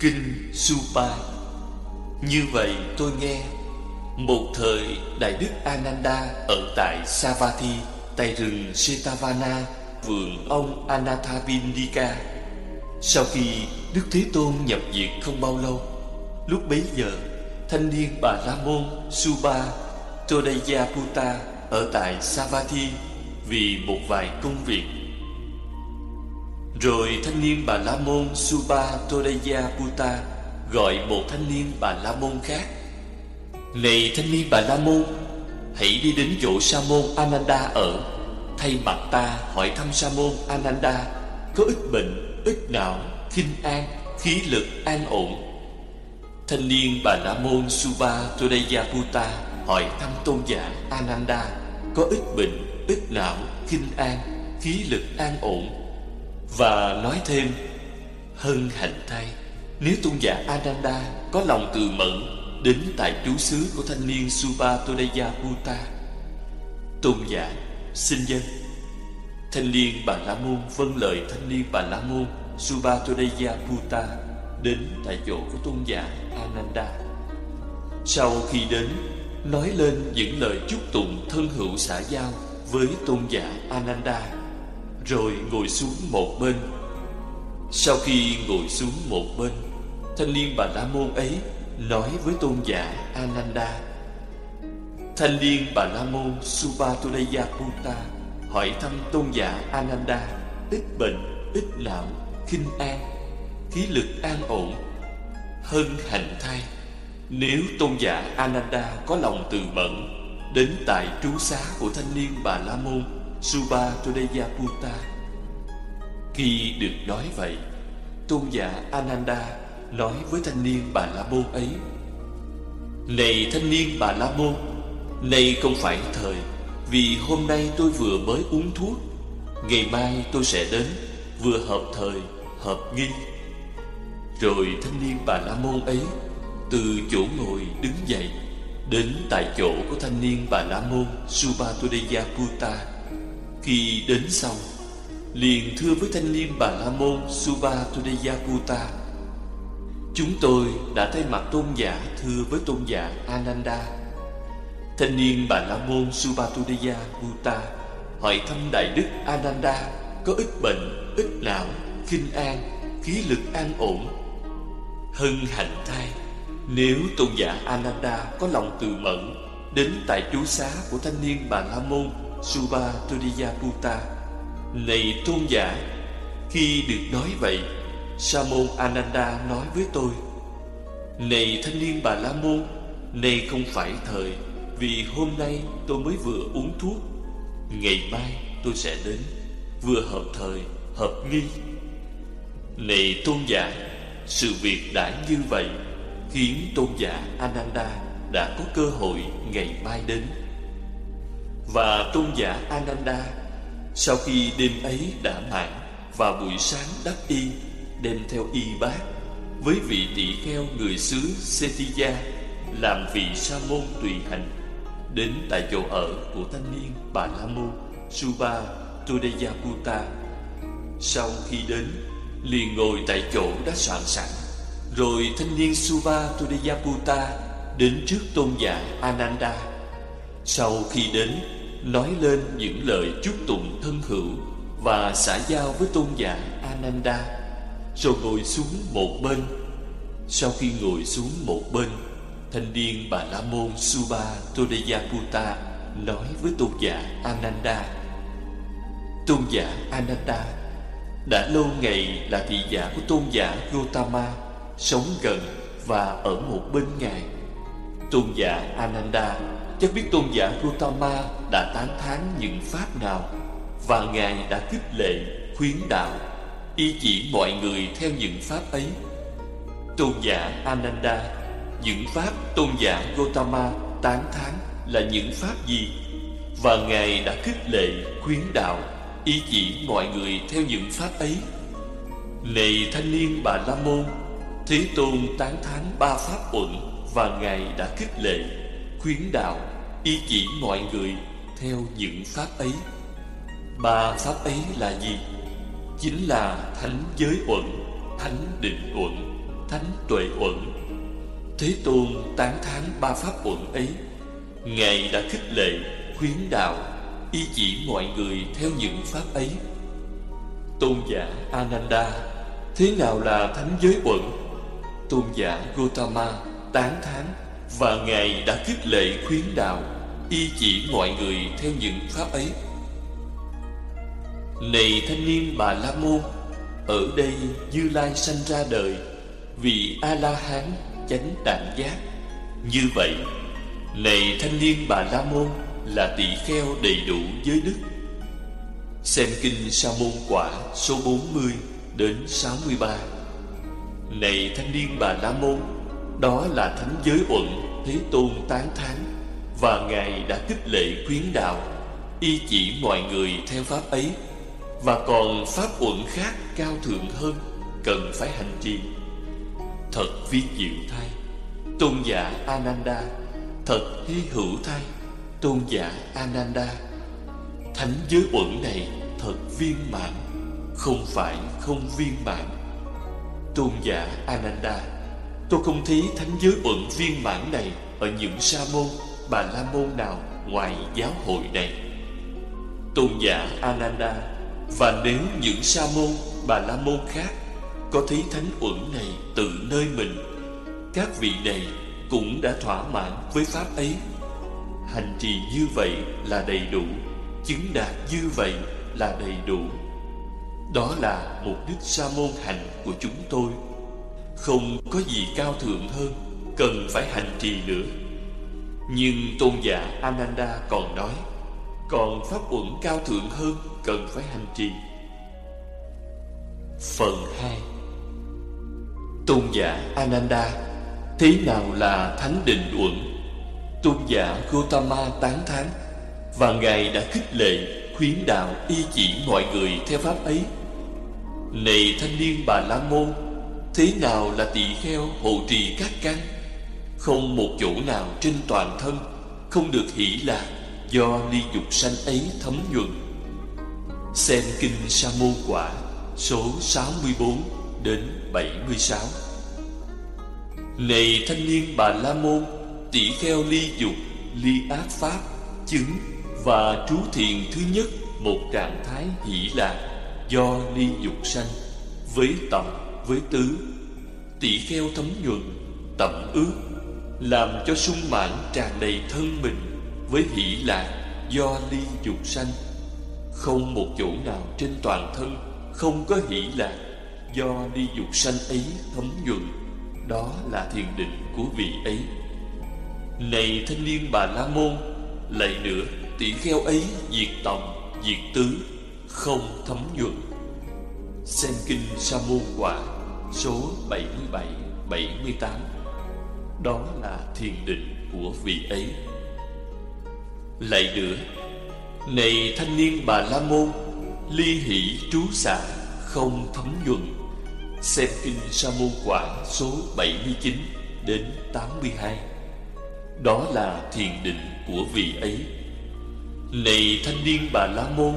Kinh Supa. Như vậy tôi nghe, Một thời Đại Đức Ananda ở tại Savatthi, Tại rừng Setavana Vườn ông Anathapindika. Sau khi Đức Thế Tôn nhập viện không bao lâu, Lúc bấy giờ, Thanh niên Bà La Môn Suba Todayaputta Ở tại Savatthi Vì một vài công việc rồi thanh niên Bà La Môn Suba Todayaputta Gọi một thanh niên Bà La Môn khác. Này thanh niên Bà La Môn Hãy đi đến chỗ Sa môn Ananda ở. Thay mặt ta hỏi thăm Sa môn Ananda Có ít bệnh, ít não, khinh an, khí lực an ổn. Thanh niên Bà La Môn Suba Todayaputta Hỏi thăm tôn giả Ananda Có ít bệnh, ít não, khinh an, khí lực an ổn và nói thêm, Hân hạnh thay. Nếu tôn giả Ananda có lòng từ mẫn Đến tại trú xứ của thanh niên Subatodeya Bhuta, Tôn giả xin dân Thanh niên Bà La Môn vâng lời thanh niên Bà La Môn Subatodeya Bhuta Đến tại chỗ của tôn giả Ananda. Sau khi đến, Nói lên những lời chúc tụng thân hữu xã giao Với tôn giả Ananda rồi ngồi xuống một bên. Sau khi ngồi xuống một bên Thanh niên Bà La Môn ấy Nói với tôn giả Ananda. Thanh niên Bà La Môn Subatuleya Puta Hỏi thăm tôn giả Ananda Ít bệnh, ít lão, khinh an Khí lực an ổn hơn hạnh thay Nếu tôn giả Ananda có lòng từ mẫn Đến tại trú xá của thanh niên Bà La Môn Suba Todayaputta Khi được nói vậy Tôn giả Ananda nói với thanh niên Bà La Môn ấy Này thanh niên Bà La Môn Nay không phải thời Vì hôm nay tôi vừa mới uống thuốc. Ngày mai tôi sẽ đến Vừa hợp thời, hợp nghi. Rồi thanh niên Bà La Môn ấy Từ chỗ ngồi đứng dậy Đến tại chỗ của thanh niên Bà La Môn Subatodeya Putta khi đến sau Liền thưa với thanh niên Bà La Môn Suba Chúng tôi đã thay mặt tôn giả thưa với tôn giả Ananda. Thanh niên Bà La Môn Suba Hỏi thăm Đại Đức Ananda Có ít bệnh, ít não, khinh an, khí lực an ổn? Hân hạnh thay Nếu tôn giả Ananda có lòng từ mẫn Đến tại chú xá của thanh niên Bà La Môn Suba Tudiyaputta Này tôn giả Khi được nói vậy Sa môn Ananda nói với tôi Này thanh niên Bà La Môn Này không phải thời Vì hôm nay tôi mới vừa uống thuốc. Ngày mai tôi sẽ đến Vừa hợp thời, hợp nghi. Này tôn giả Sự việc đã như vậy Khiến tôn giả Ananda đã có cơ hội ngày mai đến và tôn giả Ananda, Sau khi đêm ấy đã mãn Và buổi sáng đắp y, Đem theo y bát Với vị tỷ kheo người xứ Setiya Làm vị sa môn tùy hành, Đến tại chỗ ở của thanh niên Bà La Môn, Suba Todeyaputta Sau khi đến, liền ngồi tại chỗ đã soạn sẵn. Rồi thanh niên Suba Todeyaputta Đến trước tôn giả Ananda. Sau khi đến nói lên những lời chúc tụng thân hữu và xã giao với tôn giả Ananda, rồi ngồi xuống một bên. Sau khi ngồi xuống một bên, thanh niên Bà La Môn Suba Todeyaputta nói với tôn giả Ananda: Tôn giả Ananda đã lâu ngày là thị giả của tôn giả Gautama sống gần và ở một bên ngài. Tôn giả Ananda Chắc biết tôn giả Gautama đã tán thán những pháp nào Và Ngài đã khích lệ, khuyến đạo Y chỉ mọi người theo những pháp ấy. Tôn giả Ananda Những pháp tôn giả Gautama tán thán là những pháp gì? Và Ngài đã khích lệ, khuyến đạo Y chỉ mọi người theo những pháp ấy. Này thanh niên Bà La Môn Thế Tôn tán thán ba pháp uẩn Và Ngài đã khích lệ khuyến đạo y chỉ mọi người theo những pháp ấy. Ba pháp ấy là gì? Chính là thánh giới uẩn thánh định uẩn thánh tuệ uẩn. Thế Tôn tán thán ba pháp uẩn ấy. Ngài đã khích lệ, khuyến đạo Y chỉ mọi người theo những pháp ấy. Tôn giả Ananda Thế nào là thánh giới uẩn? Tôn giả Gotama tán thán và Ngài đã khích lệ khuyến đạo, Y chỉ mọi người theo những pháp ấy. Này thanh niên Bà La Môn, Ở đây Như Lai sanh ra đời Vì A-la-hán chánh đạn giác. Như vậy, Này thanh niên Bà La Môn Là tỷ kheo đầy đủ giới đức. Xem kinh Sa môn quả số 40 đến 63 Này thanh niên Bà La Môn đó là thánh giới uẩn, Thế Tôn tán thán, Và Ngài đã kích lệ khuyến đạo, Y chỉ mọi người theo pháp ấy. Và còn pháp uẩn khác cao thượng hơn, Cần phải hành trì. Thật vi diệu thay Tôn giả Ananda. Thật hy hữu thay Tôn giả Ananda. Thánh giới uẩn này thật viên mãn, Không phải không viên mãn. Tôn giả Ananda. Tôi không thấy thánh giới uẩn viên mãn này Ở những sa môn, bà la môn nào ngoài giáo hội này. Tôn giả Ananda Và nếu những sa môn, bà la môn khác Có thấy thánh uẩn này từ nơi mình Các vị này cũng đã thỏa mãn với pháp ấy. Hành trì như vậy là đầy đủ Chứng đạt như vậy là đầy đủ. Đó là mục đích sa môn hành của chúng tôi. Không có gì cao thượng hơn, Cần phải hành trì nữa. Nhưng tôn giả Ananda còn nói, Còn pháp uẩn cao thượng hơn, Cần phải hành trì. Phần 2 Tôn giả Ananda, Thế nào là thánh định uẩn? Tôn giả Gotama tán thán, Và Ngài đã khích lệ, Khuyến đạo y chỉ mọi người theo pháp ấy. Này thanh niên bà La Môn Thế nào là tỳ kheo hộ trì các căn? Không một chỗ nào trên toàn thân Không được hỷ lạc Do ly dục sanh ấy thấm nhuận Xem Kinh Sa Môn Quả Số 64 đến 76 Này thanh niên bà La Môn Tỷ kheo ly dục Ly ác pháp Chứng và trú thiền thứ nhất Một trạng thái hỷ lạc Do ly dục sanh Với tầm, với tứ, Tỷ kheo thấm nhuận, Tẩm ướt Làm cho sung mãn tràn đầy thân mình Với hỷ lạc Do ly dục sanh. Không một chỗ nào trên toàn thân Không có hỷ lạc Do ly dục sanh ấy thấm nhuận, Đó là thiền định của vị ấy. Này thanh niên bà La Môn, Lại nữa, tỷ kheo ấy diệt tòng, diệt tứ, không thấm nhuận. Xem kinh sa môn quả số 77 78 đó là thiền định của vị ấy. Lại nữa, này thanh niên bà la môn, ly hỷ trú xả không thấm nhuận xem kinh sa môn quả số 79 đến 82 đó là thiền định của vị ấy. Này thanh niên bà La Môn,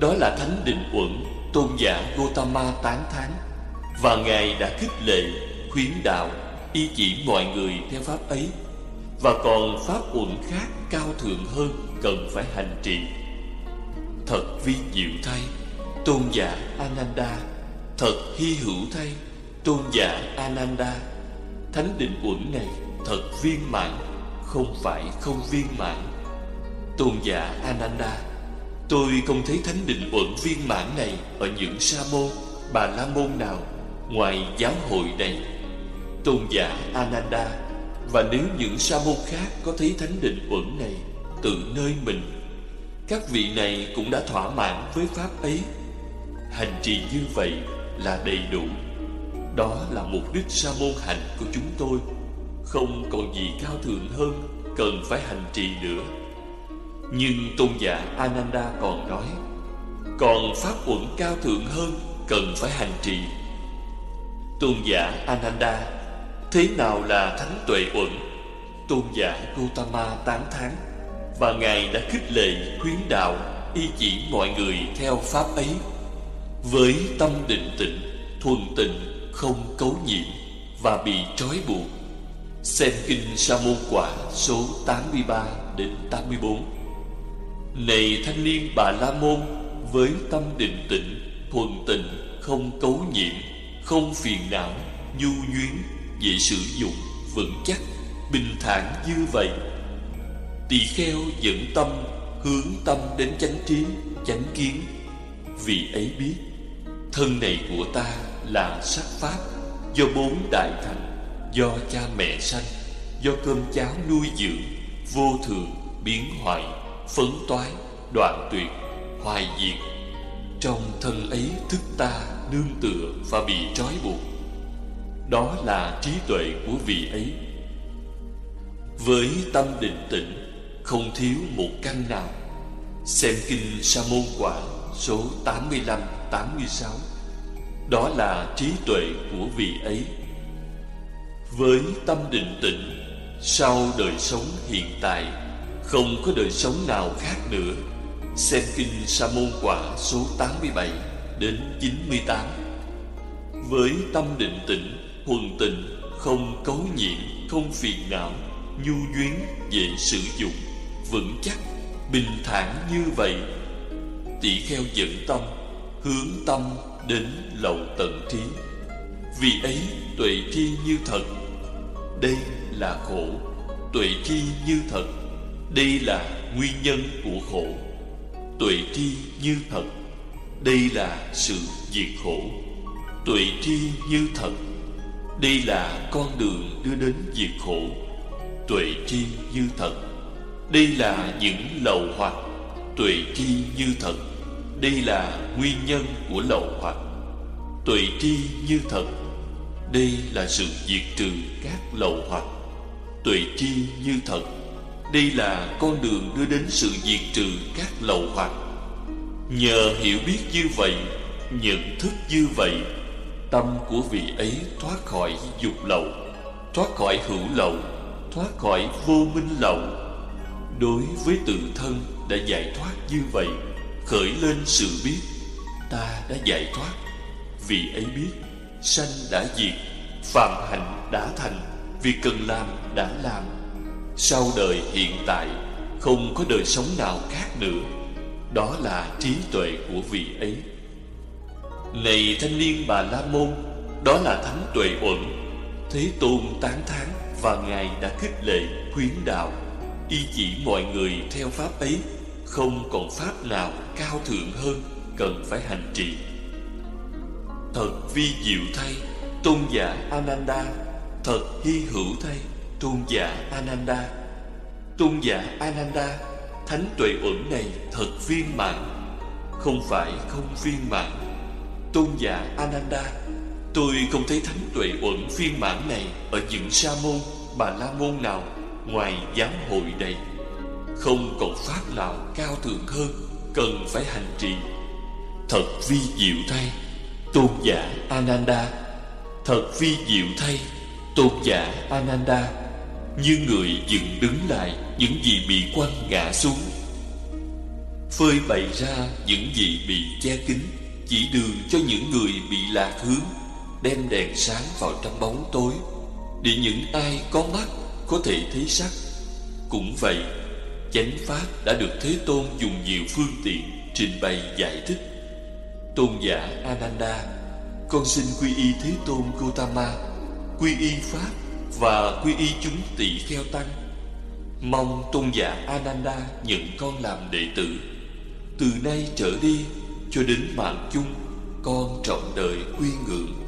Đó là thánh định uẩn, Tôn giả Gotama tán thán. Và Ngài đã khích lệ Khuyến đạo Y chỉ mọi người theo pháp ấy. Và còn pháp uẩn khác cao thượng hơn Cần phải hành trì. Thật vi diệu thay Tôn giả Ananda. Thật hy hữu thay Tôn giả Ananda. Thánh định uẩn này thật viên mãn Không phải không viên mãn. Tôn giả Ananda Tôi không thấy thánh định uẩn viên mãn này Ở những sa môn, bà la môn nào. Ngoài giáo hội này, Tôn giả Ananda Và nếu những sa môn khác Có thấy thánh định uẩn này Từ nơi mình, Các vị này cũng đã thỏa mãn với pháp ấy. Hành trì như vậy là đầy đủ. Đó là mục đích sa môn hành của chúng tôi. Không còn gì cao thượng hơn Cần phải hành trì nữa. Nhưng tôn giả Ananda còn nói, Còn pháp uẩn cao thượng hơn Cần phải hành trì. Tôn giả Ananda Thế nào là thánh tuệ uẩn Tôn giả Gautama tán thán Và Ngài đã khích lệ khuyến đạo Y chỉ mọi người theo pháp ấy Với tâm định tịnh Thuần tịnh không cấu nhiễm và bị trói buộc. Xem kinh Sa môn quả số 83 đến 84. Này thanh niên Bà La môn với tâm định tịnh thuần tịnh không cấu nhiễm, không phiền não, nhu nhuyến, dễ sử dụng, vững chắc, bình thản như vậy. Tỳ kheo dẫn tâm, hướng tâm đến chánh trí, chánh kiến. Vì ấy biết, thân này của ta là sắc pháp do bốn đại thành, do cha mẹ sanh, do cơm cháo nuôi dưỡng, vô thường, biến hoại, phấn toái, đoạn tuyệt, hoài diệt. Trong thân ấy thức ta nương tựa và bị trói buộc. Đó là trí tuệ của vị ấy. Với tâm định tĩnh, không thiếu một căn nào. Xem kinh Sa môn quả số 85 86. Đó là trí tuệ của vị ấy. Với tâm định tĩnh, sau đời sống hiện tại, không có đời sống nào khác nữa. Xem kinh Sa môn quả số 87 đến 98. Với tâm định tĩnh, thuần tịnh, không cấu nhiễm, không phiền não, nhu duyên, dễ sử dụng, vững chắc, bình thản như vậy. Tỷ kheo dẫn tâm, hướng tâm đến lậu tận trí. Vì ấy tuệ tri như thật. Đây là khổ, tuệ tri như thật. Đây là nguyên nhân của khổ. Tuệ tri như thật. Đây là sự diệt khổ. Tuệ tri như thật. Đây là con đường đưa đến diệt khổ. Tuệ tri như thật. Đây là những lậu hoặc. Tuệ tri như thật. Đây là nguyên nhân của lậu hoặc. Tuệ tri như thật. Đây là sự diệt trừ các lậu hoặc. Tuệ tri như thật. Đây là con đường đưa đến sự diệt trừ các lậu hoặc. Nhờ hiểu biết như vậy, nhận thức như vậy, tâm của vị ấy thoát khỏi dục lậu, thoát khỏi hữu lậu, thoát khỏi vô minh lậu. Đối với tự thân đã giải thoát như vậy, khởi lên sự biết, ta đã giải thoát. vị ấy biết, sanh đã diệt, phàm hạnh đã thành, việc cần làm đã làm. Sau đời hiện tại, không có đời sống nào khác nữa. Đó là trí tuệ của vị ấy. Này thanh niên Bà La Môn, đó là thánh tuệ uẩn. Thế Tôn tán thán và Ngài đã khích lệ, khuyến đạo, y chỉ mọi người theo pháp ấy, không còn pháp nào cao thượng hơn cần phải hành trì. Thật vi diệu thay, tôn giả Ananda, thật hy hữu thay, tôn giả Ananda. Tôn giả Ananda, thánh tuệ uẩn này thật viên mãn, không phải không viên mãn. Tôn giả Ananda Tôi không thấy thánh tuệ uẩn viên mãn này Ở những sa môn, bà la môn nào Ngoài giáo hội đây. Không còn pháp nào cao thượng hơn Cần phải hành trì. Thật vi diệu thay Tôn giả Ananda. Thật vi diệu thay Tôn giả Ananda. Như người dựng đứng lại, Những gì bị quăng ngã xuống. Phơi bày ra những gì bị che kín, chỉ đường cho những người bị lạc hướng, đem đèn sáng vào trong bóng tối, để những ai có mắt có thể thấy sắc. Cũng vậy, chánh pháp đã được thế tôn dùng nhiều phương tiện trình bày giải thích. Tôn giả ananda, con xin quy y thế tôn Gautama, quy y pháp và quy y chúng tỷ kheo tăng. Mong tôn giả ananda nhận con làm đệ tử. Từ nay trở đi, cho đến mạng chung, con trọng đời quy ngưỡng